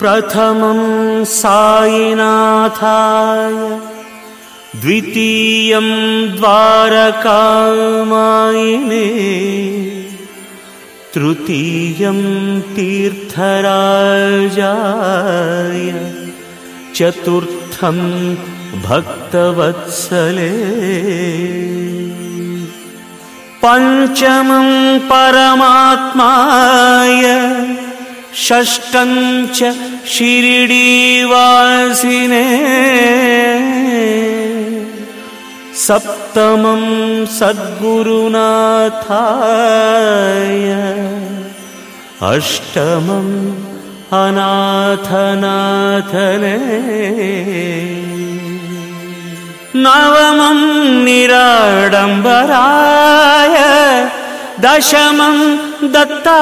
प्रथमं सायिनाथाय द्वितीयं द्वारकामायिने तृतीयं तीर्थराजाय चतुर्थं भक्तवत्सले पञ्चमं परमात्माय षष्ठञ्च शिरिडीवासिने सप्तमं सद्गुरुनाथाय अष्टमम् अनाथनाथने नवमं निराडम्बराय दशमं दत्तावतारणे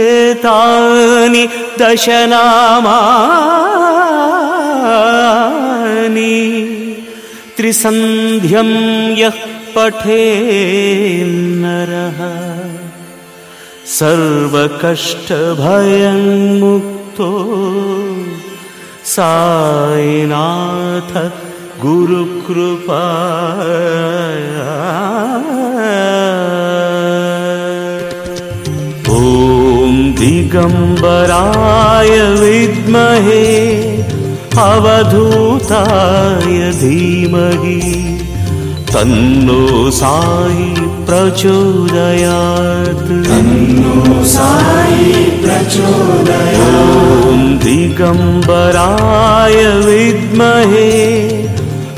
एतानि दशनामानि। त्रिसन्ध्यं यः पठेन्नरः सर्वकष्टभयन्मुक्तो सायिनाथ गुरुकृपा ॐ दिगम्बराय विद्महे अवधूताय धीमहि तन्नो साई प्रचोदयात्। साई प्रचोदयात्। ॐ दिगम्बराय विद्महे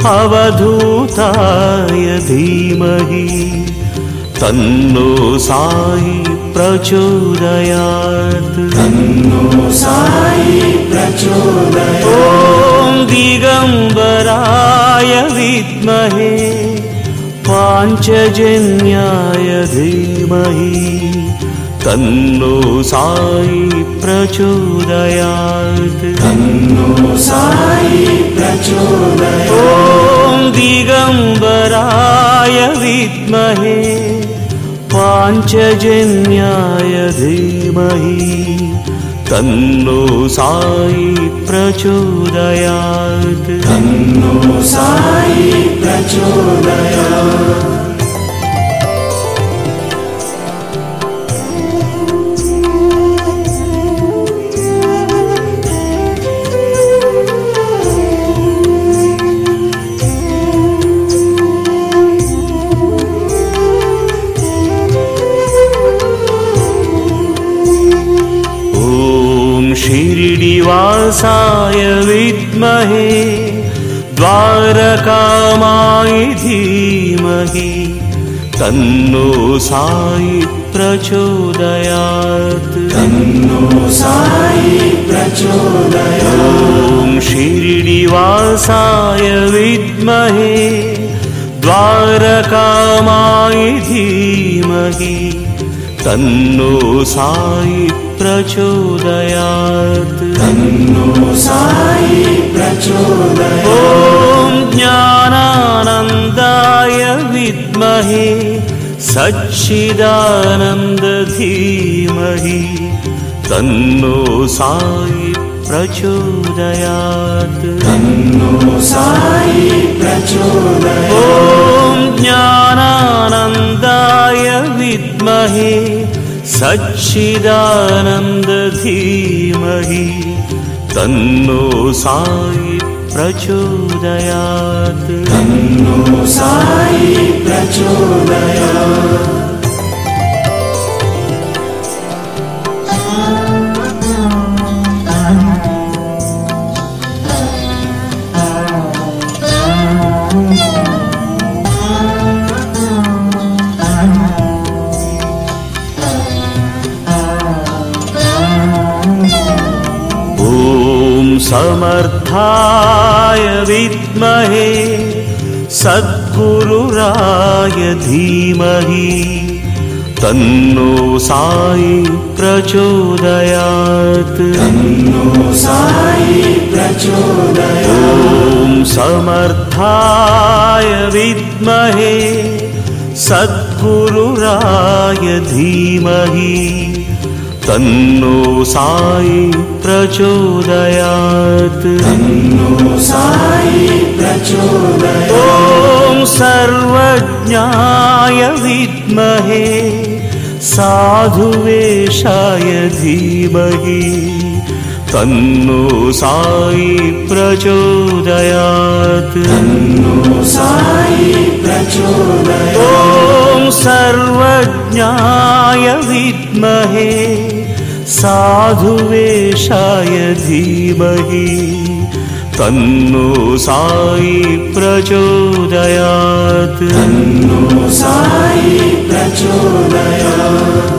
अवधूताय धीमहि तन्नो साई प्रचोदयात्। साई प्रचोदयात्। ॐ दिगम्बराय विद्महे पाञ्चजन्याय धीमहि तन्नो साई प्रचोदयात्। साई प्रचोदयात्। ॐ दिगम्बराय विद्महे पाञ्चजन्याय धीमहि। तन्नो साई प्रचोदयात्। साई प्रचोदयात् शिरिडिवासाय विद्महे द्वारकामाय धीमहि तन्नो साई प्रचोदयात्। साई प्रचोदयात्। ॐ शिरिडिवासाय विद्महे द्वारकामाय धीमहि तन्नो साई प्रचोदयात्। साई प्रचोदयात् ॐ ज्ञानानन्दाय विद्महे सच्चिदानन्दधीमहि। तन्नो साई प्रचोदयात् साई प्रचोदयात्। ॐ ज्ञानानन्दाय विद्महे सच्चिदानन्दधीमहि तन्नो साई प्रचोदयात्। साई प्रचोदयात् समर्थाय विद्महे सद्गुरुराय धीमहि तन्नो साई प्रचोदयात्। साई प्रचोदयात्। ॐ समर्थाय विद्महे सद्गुरुराय धीमहि तन्नो साई प्रचोदयात्। ॐ सर्वज्ञाय विद्महे साधुवेशाय धीमहि। तन्नो साई प्रचोदयात्। ॐ सर्वज्ञाय विद्महे साधुवेशाय धीमहि तन्नो साई प्रचोदयात्। तन्नो साई प्रचोदयात्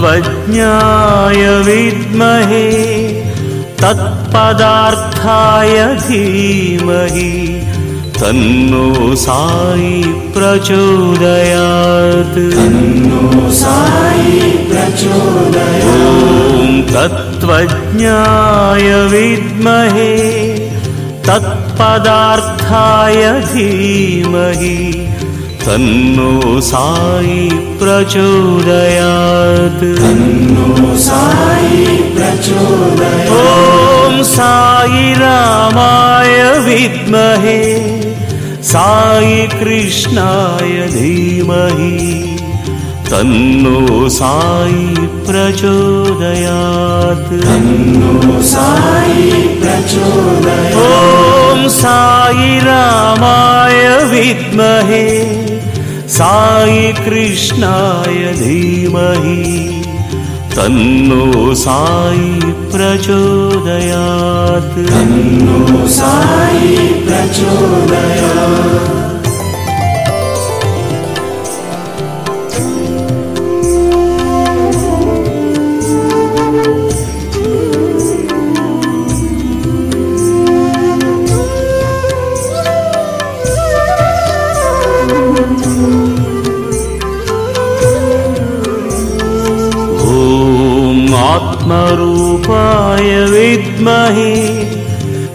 तत्त्वज्ञाय विद्महे तत्पदार्थाय धीमहि तन्नो साई प्रचोदयात्। तन्नो साई प्रचोदयात्। ॐ तत्त्वज्ञाय विद्महे तत्पदार्थाय धीमहि तन्नो साई प्रचोदयात्। तन्नो साई प्रचोदयात्। ॐ साई रामाय विद्महे साई कृष्णाय धीमहि। तन्नो साई प्रचोदयात्। तन्नो साई प्रचोदयात्। ॐ साई रामाय विद्महे साई कृष्णाय धीमहि तन्नो साई प्रचोदयात्। तन्नो साई प्रचोदयात् विद्महे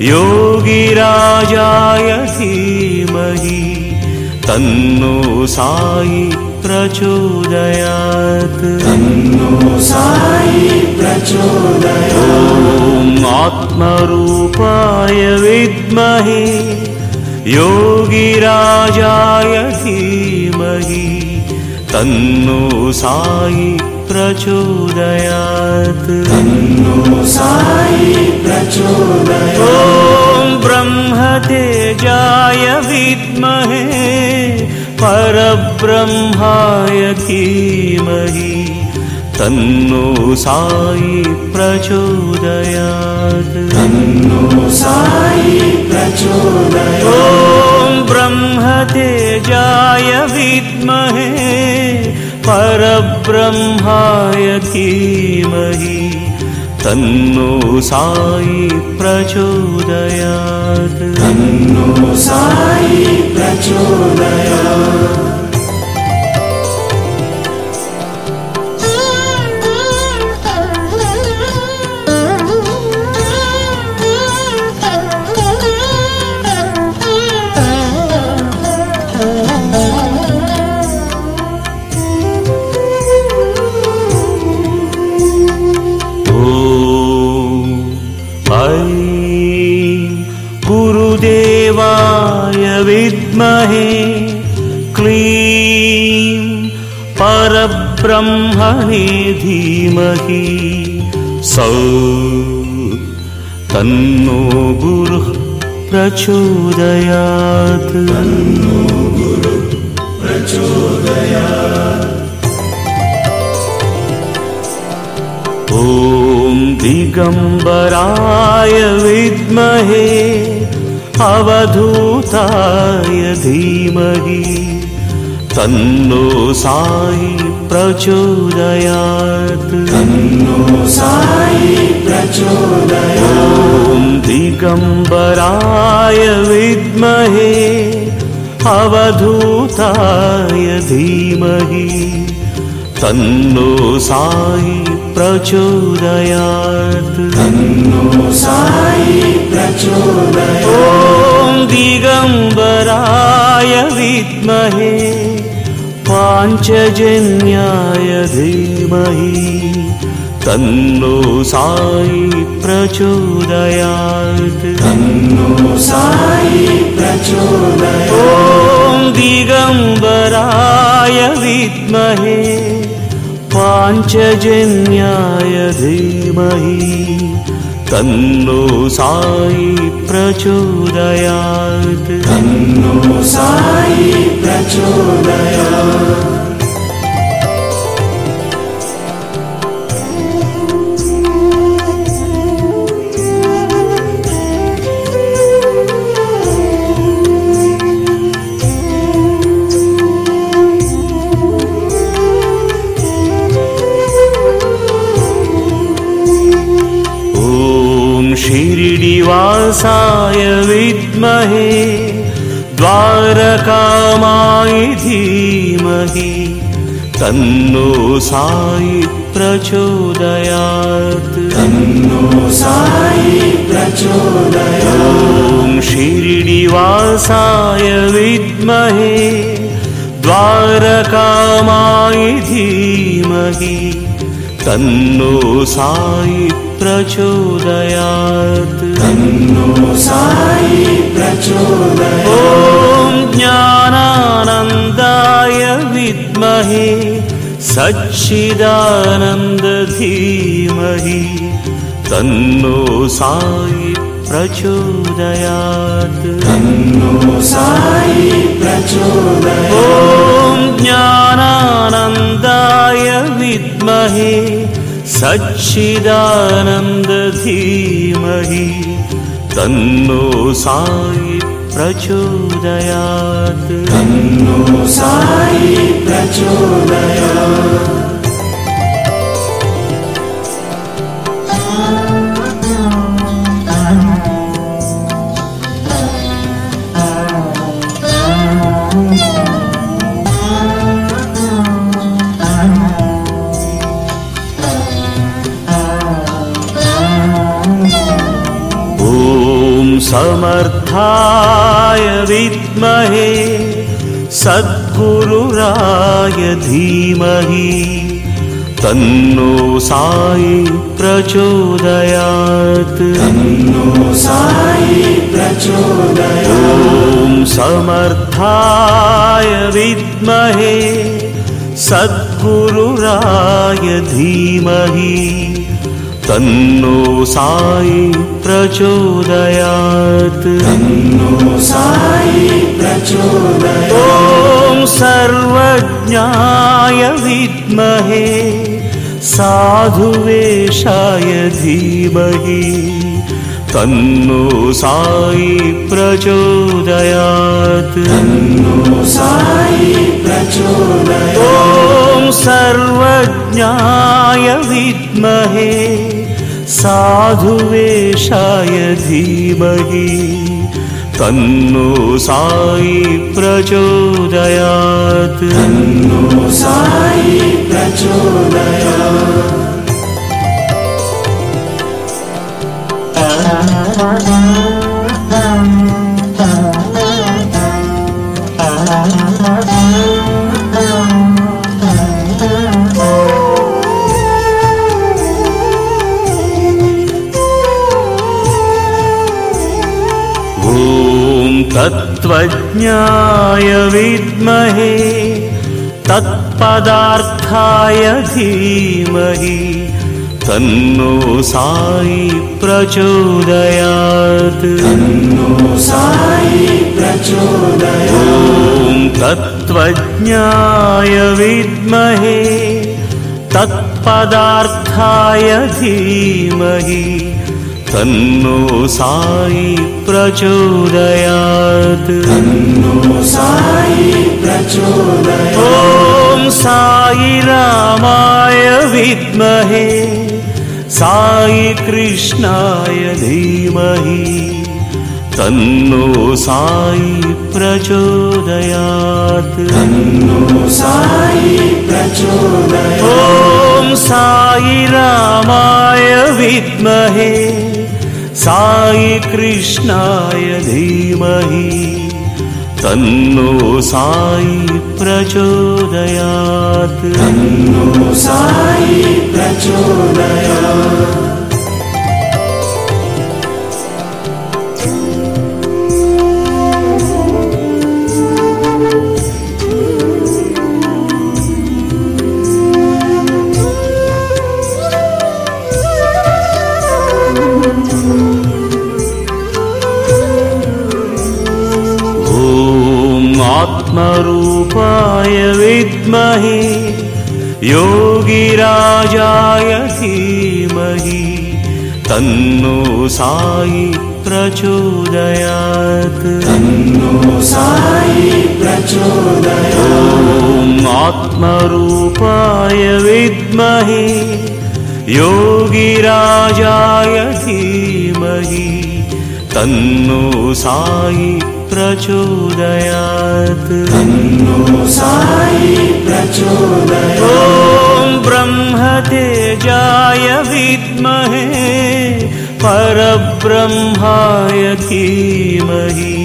योगिराजाय धीमहि। तन्नो साई प्रचोदयात्। तन्नो साई प्रचोदयात्। ॐ आत्मरूपाय विद्महे। योगिराजाय धीमहि। तन्नो साई प्रचोदयात्। तन्नो साई प्रचोदयात्। ॐ ब्रह्मतेजाय विद्महे परब्रह्माय धीमहि। तन्नो साई प्रचोदयात्। तन्नो साई प्रचोदयात्। ॐ ब्रह्मतेजाय विद्महे परब्रह्माय धीमहि तन्नो साई प्रचोदयात्। तन्नो साई प्रचोदयात् परब्रह्मणे धीमहि। सौ तन्नो गुरुः प्रचोदयात्। ॐ दिगम्बराय विद्महे अवधूताय धीमहि तन्नो साई प्रचोदयात्। तन्नो साई प्रचोदयात्। ॐ दिगम्बराय विद्महे अवधूताय धीमहि। तन्नो साई प्रचोदयात्। तन्नो साई प्रचोदयात्। ॐ दिगम्बराय विद्महे पाञ्चजन्याय धीमहि तन्नो साई प्रचोदयात्। तन्नो साई प्रचोदयात्। ॐ दिगम्बराय विद्महे पाञ्चजन्याय धीमहि तन्नो साई प्रचोदयात् प्रचोदयात् धीमहि तन्नो साई प्रचोदयात्। तन्नो साई प्रचोदयात्। ॐ शिरिडिवासाय विद्महे द्वारकामाय धीमहि तन्नो साई प्रचोदयात् तन्नो साई प्रचोदयात् ॐ ज्ञानानन्दाय विद्महे सच्चिदानन्दधीमहि तन्नो साई प्रचोदयात् तन्नो साई प्रचोदयात्। ॐ ज्ञानानन्दाय विद्महे सच्चिदानन्दधीमहि तन्नो साई प्रचोदयात्। तन्नो साई प्रचोदयात् समर्थाय विद्महे सद्गुरुराय धीमहि तन्नो साई प्रचोदयात्। तन्नो साई प्रचोदयात्। ॐ समर्थाय विद्महे सद्गुरुराय धीमहि तन्नो साई प्रचोदयात्। ॐ सर्वज्ञाय विद्महे साधुवेशाय धीमहि। तन्नो साई प्रचोदयात्। ॐ सर्वज्ञाय विद्महे साधुवेशाय धीमहि तन्नो साई प्रचोदयात्। तन्नो साई प्रचोदयात् तत्त्वज्ञाय विद्महे तत्पदार्थाय धीमहि तन्नो साई प्रचोदयात्। तन्नो साई प्रचोदयात्। ॐ तत्त्वज्ञाय विद्महे तत्पदार्थाय धीमहि तन्नो साई प्रचोदयात्। तन्नो साई प्रचोदयात्। ॐ साई रामाय विद्महे साई कृष्णाय धीमहि तन्नो साई प्रचोदयात्। तन्नो सा कृष्णाय धीमहि तन्नो साई प्रचोदयात्। तन्नो साई प्रचोदय आत्मरूपाय विद्महे योगिराजाय धीमहि। तन्नो साई प्रचोदयात्। तन्नो साई प्रचोदय ॐ आत्मरूपाय विद्महे योगिराजाय धीमहि। तन्नो साई प्रचोदयात्। तन्नो साई प्रचोदय ॐ ब्रह्मतेजाय विद्महे परब्रह्माय धीमहि।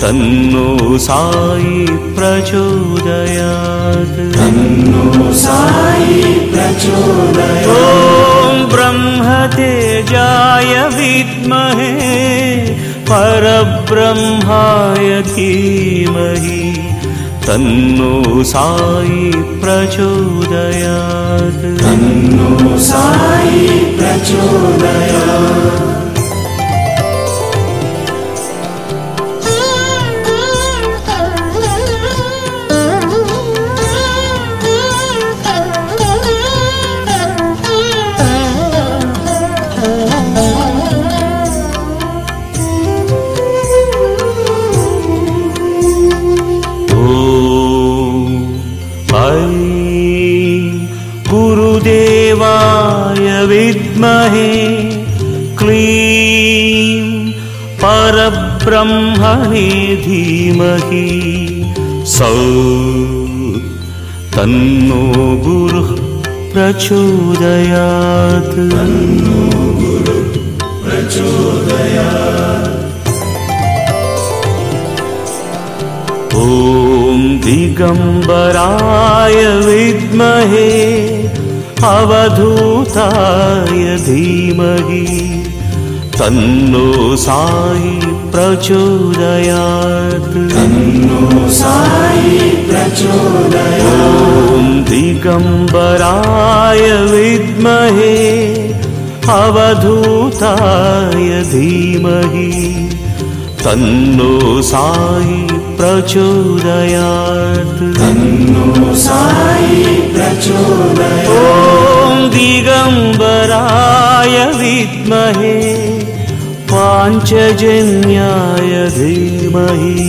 तन्नो साई प्रचोदयात्। तन्नो साई प्रचोदय ॐ ब्रह्मतेजाय विद्महे परब्रह्माय धीमहि तन्नो साई प्रचोदयात्। तन्नो साई प्रचोदय विद्महे क्लीं परब्रह्मणे धीमहि सौ तन्नो गुरुः प्रचोदयात्। ॐ दिगम्बराय विद्महे अवधूताय धीमहि तन्नो साई प्रचोदयात्। तन्नो साई प्रचोदय ॐ दिगम्बराय विद्महे अवधूताय धीमहि तन्नो साई प्रचोदयात्। तन्नो साई प्रचोदय ॐ दिगम्बराय विद्महे पाञ्चजन्याय धीमहि।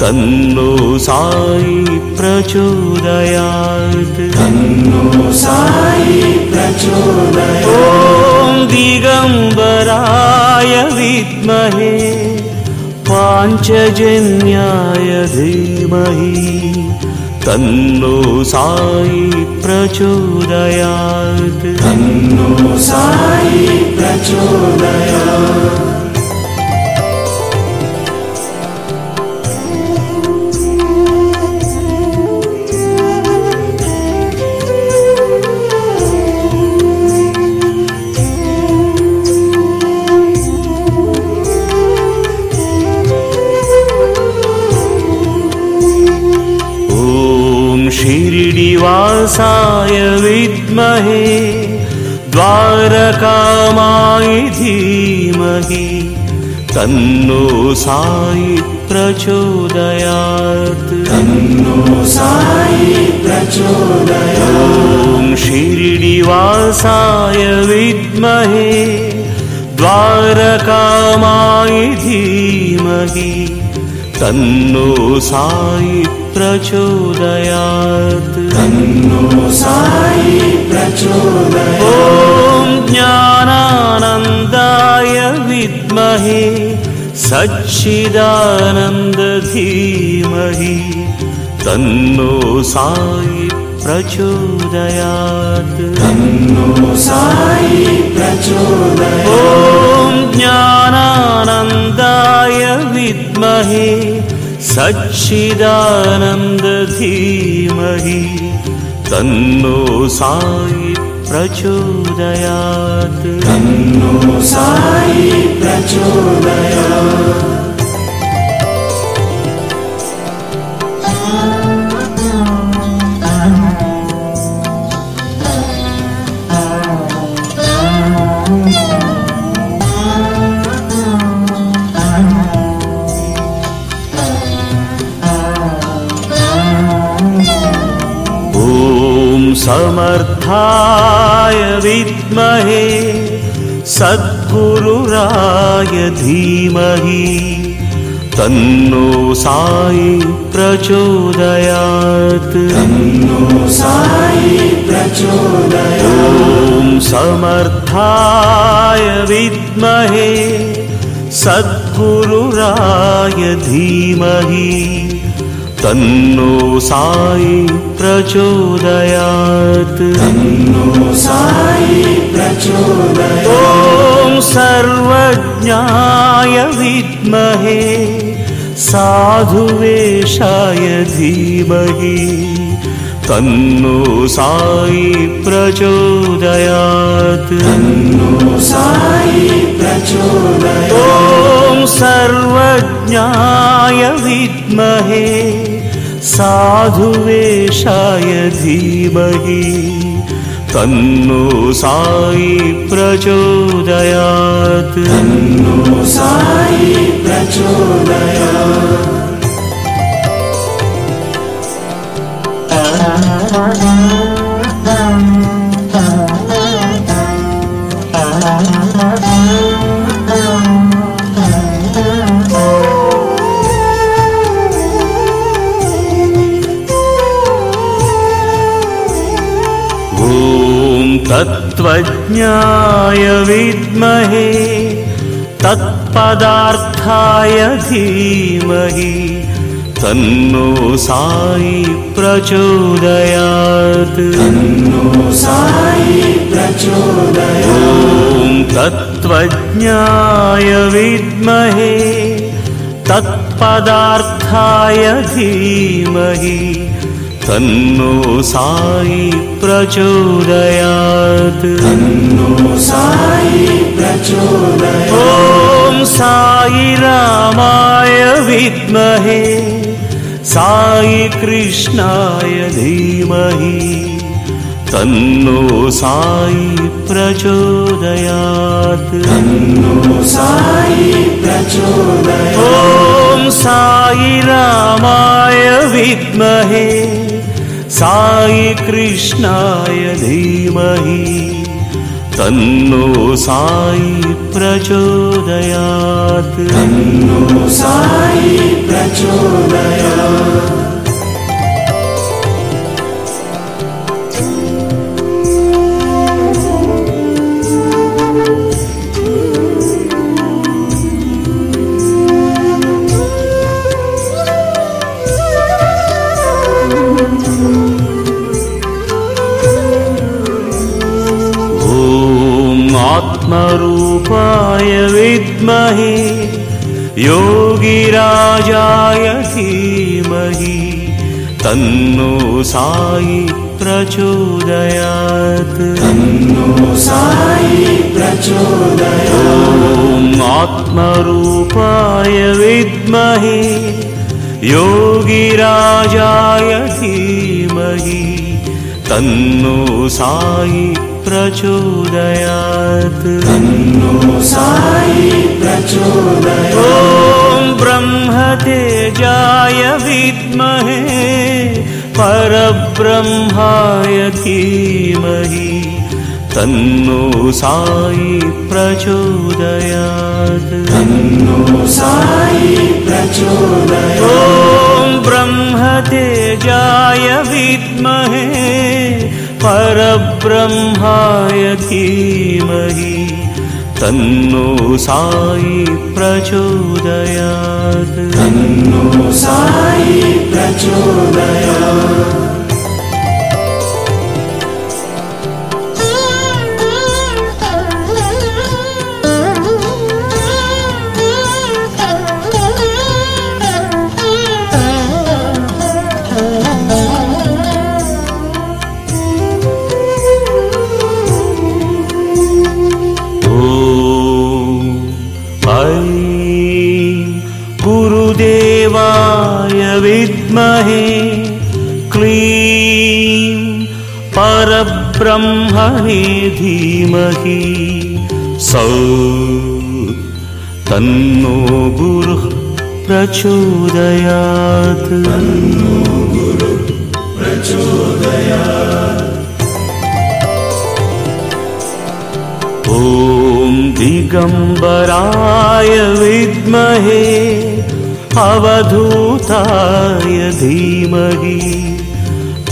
तन्नो साई प्रचोदयात्। तन्नो साई ॐ दिगम्बराय विद्महे पाञ्चजन्याय धीमहि तन्नो साई प्रचोदयात्। तन्नो साई प्रचोदय शिरिडिवासाय विद्महे द्वारकामाय धीमहि तन्नो साई प्रचोदयात्। तन्नो साई प्रचोदय ॐ शिरिडिवासाय विद्महे द्वारकामाय धीमहि तन्नो साई प्रचोदयात्। तन्नो साई प्रचोदय ॐ ज्ञानानन्दाय विद्महे सच्चिदानन्दधीमहि। तन्नो साई प्रचोदयात्। तन्नो साई प्रचोदय ॐ ज्ञानानन्दाय विद्महे सच्चिदानन्दधीमहि तन्नो साई प्रचोदयात्। तन्नो साई धीमहि तन्नो साई प्रचोदयात्। तन्नो साई प्रचोदय ॐ समर्थाय विद्महे सद्गुरुराय धीमहि तन्नो साई प्रचोदयात्। तन्नो साई प्रचोदय ॐ सर्वज्ञाय विद्महे साधुवेशाय धीमहि तन्नो साई प्रचोदयात्। तन्नो साई प्रचोदय ॐ सर्वज्ञाय विद्महे साधुवेशाय धीमहि तन्नो साई प्रचोदयात्। तन्नो साई प्रचोदय ॐ तत्त्वज्ञाय विद्महे तत्पदार्थाय धीमहि तन्नो साई प्रचोदयात्। तन्नो साई प्रचोदय ॐ तत्त्वज्ञाय विद्महे तत्पदार्थाय धीमहि तन्नो साई प्रचोदयात्। तन्नो साई प्रचोदय ॐ साई रामाय विद्महे साई कृष्णाय धीमहि तन्नो साई प्रचोदयात्। तन्नो साई प्रचोदय ॐ साई रामाय विद्महे साई कृष्णाय धीमहि तन्नो साई प्रचोदयात्। तन्नो साई प्रचोदय प्रचोदयात्। तन्नो साई प्रचोदय ॐ आत्मरूपाय विद्महे योगिराजाय धीमहि तन्नो साई प्रचोदयात्। तन्नो साई प्रचोदय ॐ ब्रह्मतेजाय विद्महे परब्रह्माय धीमहि तन्नो साई प्रचोदयात्। तन्नो साई प्रचोदय ॐ ब्रह्मतेजाय तेजाय विद्महे परब्रह्माय धीमहि तन्नो साई प्रचोदयात्। तन्नो साई प्रचोदयात् परब्रह्मणे धीमहि सौ तन्नो गुरुः प्रचोदयात्। ॐ दिगम्बराय विद्महे अवधूताय धीमहि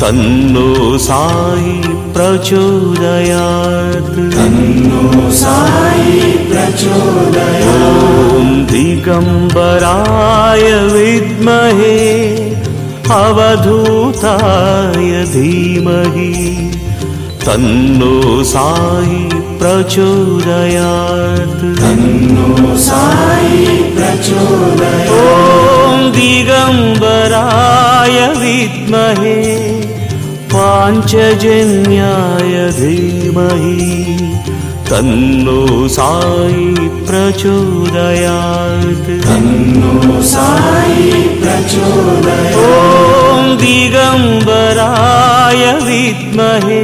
तन्नो साई प्रचोदयात्। तन्नो साई प्रचोदयात्। ॐ दिगम्बराय विद्महे अवधूताय धीमहि। तन्नो साई प्रचोदयात्। तन्नो साई प्रचोदयात्। ॐ दिगम्बराय विद्महे पाञ्चजन्याय धीमहि तन्नो साई प्रचोदयात्। तन्नो साई प्रचोदयात्। ॐ दिगम्बराय विद्महे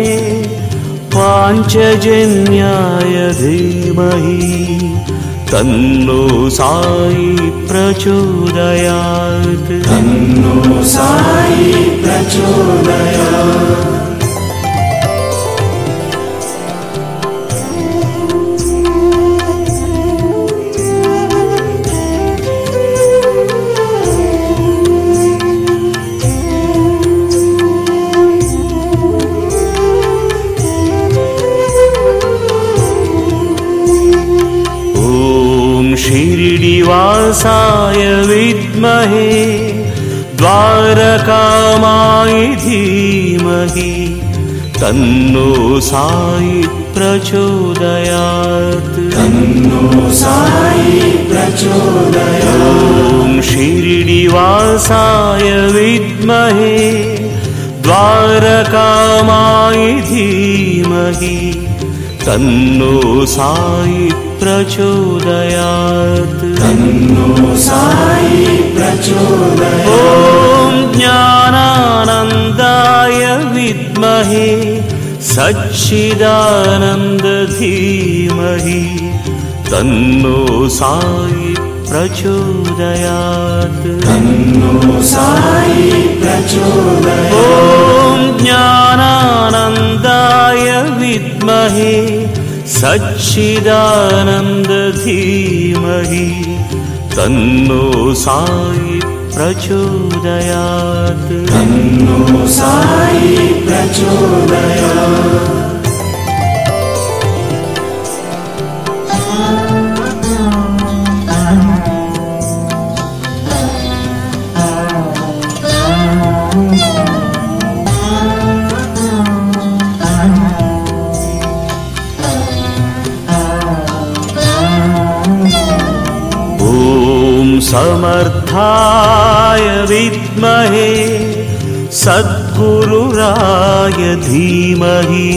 पाञ्चजन्याय धीमहि तन्नो साई प्रचोदयात्। तन्नो साई प्रचोदयात् शिरिडिवासाय विद्महे द्वारकामाय धीमहि तन्नो साई प्रचोदयात्। तन्नो साई प्रचोदयात्। शिरिडिवासाय विद्महे द्वारकामाय धीमहि तन्नो साई प्रचोदयात् ॐ ज्ञानानन्दाय विद्महे सच्चिदानन्द धीमहि तन्नो साई प्रचोदयात्। तन्नो साई प्रचोदयात्। ॐ ज्ञानानन्दाय विद्महे सच्चिदानन्द धीमहि तन्नो साई प्रचोदयात्। तन्नो साई प्रचोदयात्। ॐ समर्थाय विद्महे सद्गुरुराय धीमहि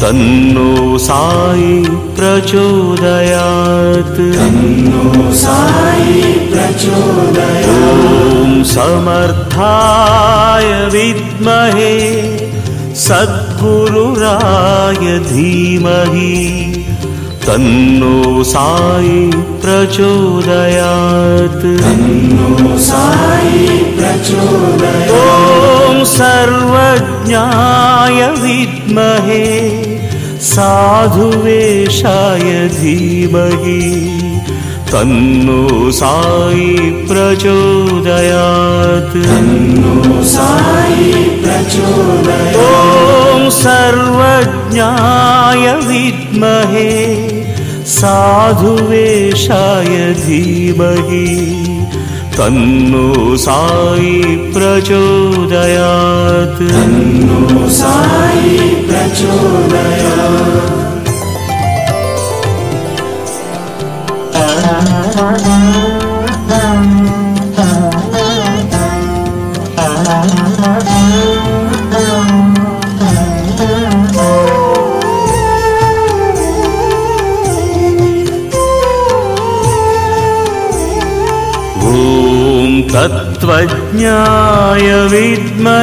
तन्नो साई प्रचोदयात्। तन्नो साई प्रचोदयात्। ॐ समर्थाय विद्महे सद्गुरुराय धीमहि तन्नो साई प्रचोदयात्। तन्नो साई प्रचोदयात् ॐ सर्वज्ञाय विद्महे साधुवेशाय धीमहि। तन्नो साई प्रचोदयात् तन्नो साई प्रचोदयात्। ॐ सर्वज्ञाय विद्महे साधुवेशाय धीमहि। तन्नो साई प्रचोदयात्। तन्नो साई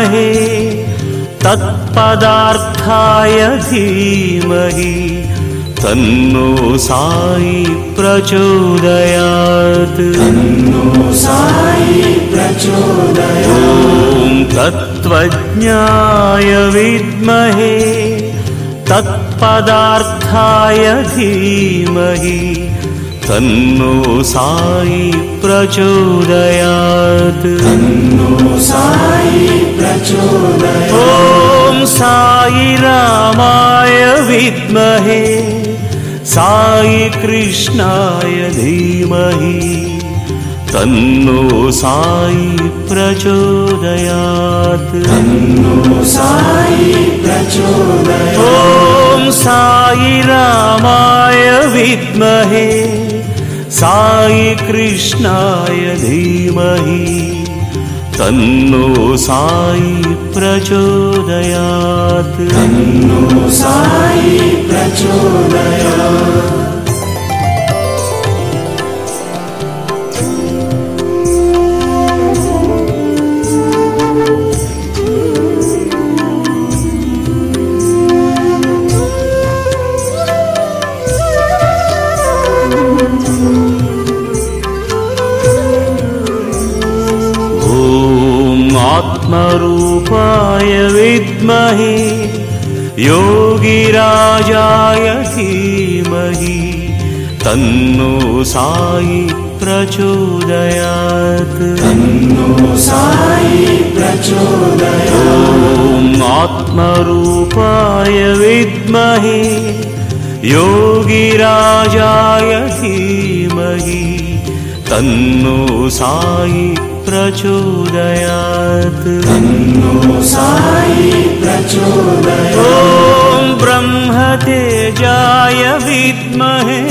विद्महे तत्पदार्थाय धीमहि तन्नो साई प्रचोदयात्। तन्नो साई प्रचोदयात्। ॐ तत्त्वज्ञाय विद्महे तत्पदार्थाय धीमहि तन्नो साई प्रचोदयात्। तन्नो साई प्रचोदयात्। ॐ साई रामाय विद्महे साई कृष्णाय धीमहि तन्नो साई प्रचोदयात्। तन्नो साई प्रचोदयात्। ॐ साई रामाय विद्महे साई कृष्णाय धीमहि तन्नो साई प्रचोदयात्। तन्नो साई प्रचोदयात् आत्मरूपाय विद्महे योगिराजाय धीमहि तन्नो साई प्रचोदयात्। तन्नो साई प्रचोदयात्। आत्मरूपाय विद्महे योगिराजाय धीमहि तन्नो साई प्रचोदयात्। तन्नो साई प्रचोदयात्। ॐ ब्रह्मतेजाय विद्महे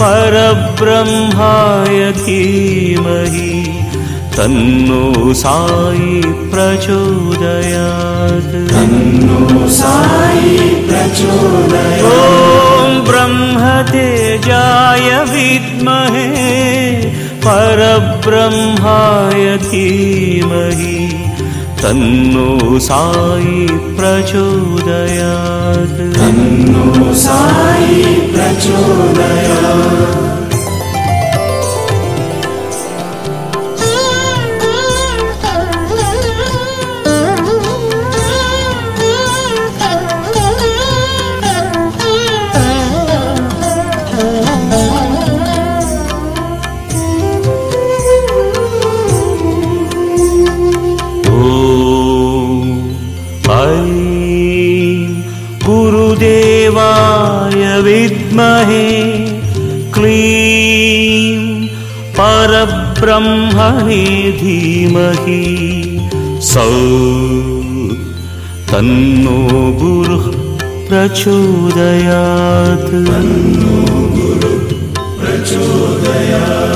परब्रह्माय धीमहि। तन्नो साई प्रचोदयात्। तन्नो साई प्रचोदयात्। ॐ ब्रह्मतेजाय विद्महे परब्रह्माय धीमहि तन्नो साई प्रचोदयात्। तन्नो साई प्रचोदयात् परब्रह्मणे धीमहि सौ तन्नो गुरुः प्रचोदयात् प्रचोदयात्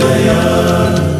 Yeah.